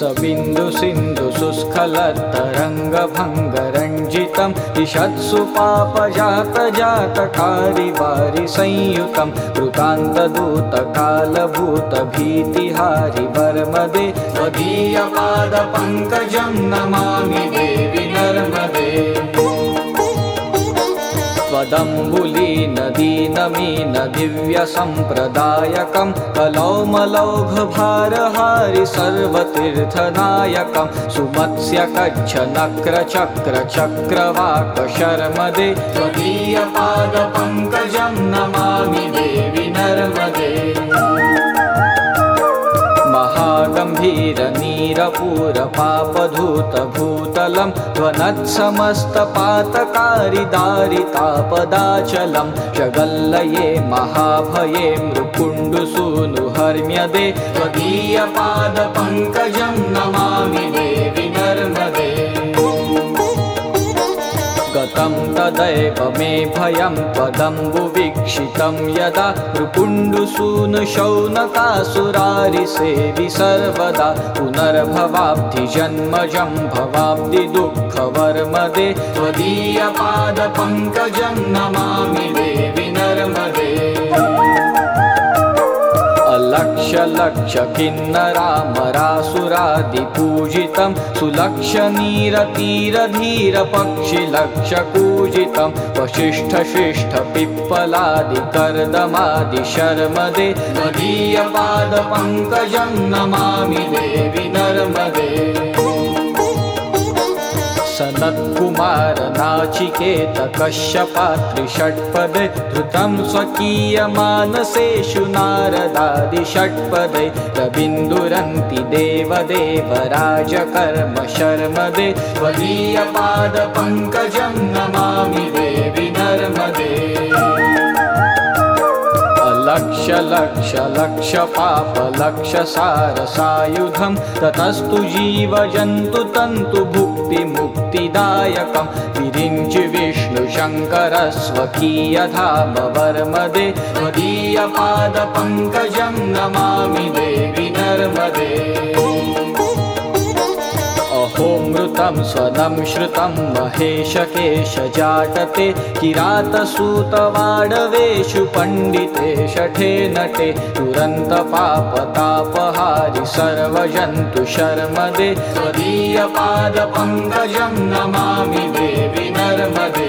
सबिन्दुसिन्धुसुस्खलत्तरङ्गभङ्गरञ्जितं दिशत्सु पापजातजातकारिवारि संयुतं कृतान्तदूतकालभूतभीतिहारि वर्मदे त्वदीयपादपङ्कजं नमामि देवि नर्मदे त्वदम्बुली नदीनमीन दिव्यसम्प्रदायकं कलौमलौघभारहारि सर्वतीर्थनायकं सुमत्स्यकच्छ नक्रचक्रचक्रवाकशर्मदे त्वदीयपादपङ्कजं नमामि देवि नर्मदे महागम्भीरनीरपूरपापधूतभूतलं त्वनत्समस्तपातकारिदारितापदाचलं जगल्लये महाभये मृकुण्डुसूनुहर्म्यदे त्वदीयपादपङ्कजं नमामि देवि तदैव मे भयं त्वदम्बुवीक्षितं यदा नृकुण्डुसूनुशौनकासुरारिसेवि सर्वदा पुनर्भवाब्धिजन्मजं भवाब्धि दुःखवर्मदे त्वदीयपादपङ्कजं नमामि देवि लक्ष किन्नरामरासुरादिपूजितं सुलक्षनीरतीरधीरपक्षिलक्षपूजितं वसिष्ठशिष्ठपिप्पलादिकर्दमादिशर्मदे त्वदीयपादपङ्कजं नमामि देवि नर्मदे सनत्कुमारनाचिकेतकश्यपात्रिषट्पदे धृतं स्वकीयमानसेषु नारदादिषट्पदे रविन्दुरन्ति देवदेवराजकर्म शर्मदे त्वदीयपादपङ्कजं नमामि देवि नर्मदे लक्ष लक्ष लक्ष पाप लक्ष सारसायुधं। ततस्तु जीवजन्तु तन्तु भुक्तिमुक्तिदायकं। विरिञ्चि विष्णुशङ्करस्वकीयधाम वर्मदे त्वदीयपादपङ्कजं नमामि देवि नर्मदे स्वनं श्रुतं महेशकेशजाटते किरातसूतवाडवेषु पण्डिते शठे नटे दुरन्तपापतापहारि सर्वजन्तु शर्मदे। त्वदीयपादपङ्कजं नमामि देवि नर्मदे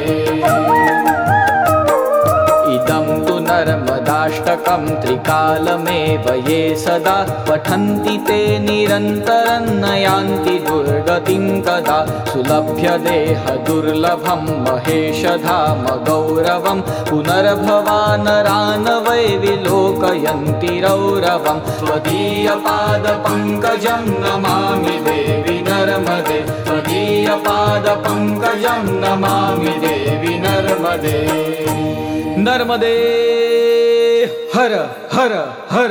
नर्मदाष्टकं त्रिकालमेव ये सदा पठन्ति ते निरन्तरं नयान्ति दुर्गतिं कदा सुलभ्य देहदुर्लभं महेशधाम गौरवं पुनर्भवानरान् वै विलोकयन्ति रौरवं त्वदीयपादपङ्कजं नमामि देवि नर्मदे त्वदीयपादपङ्कजं नमामि देवि नर्मदे। नर्मदे हर हर हर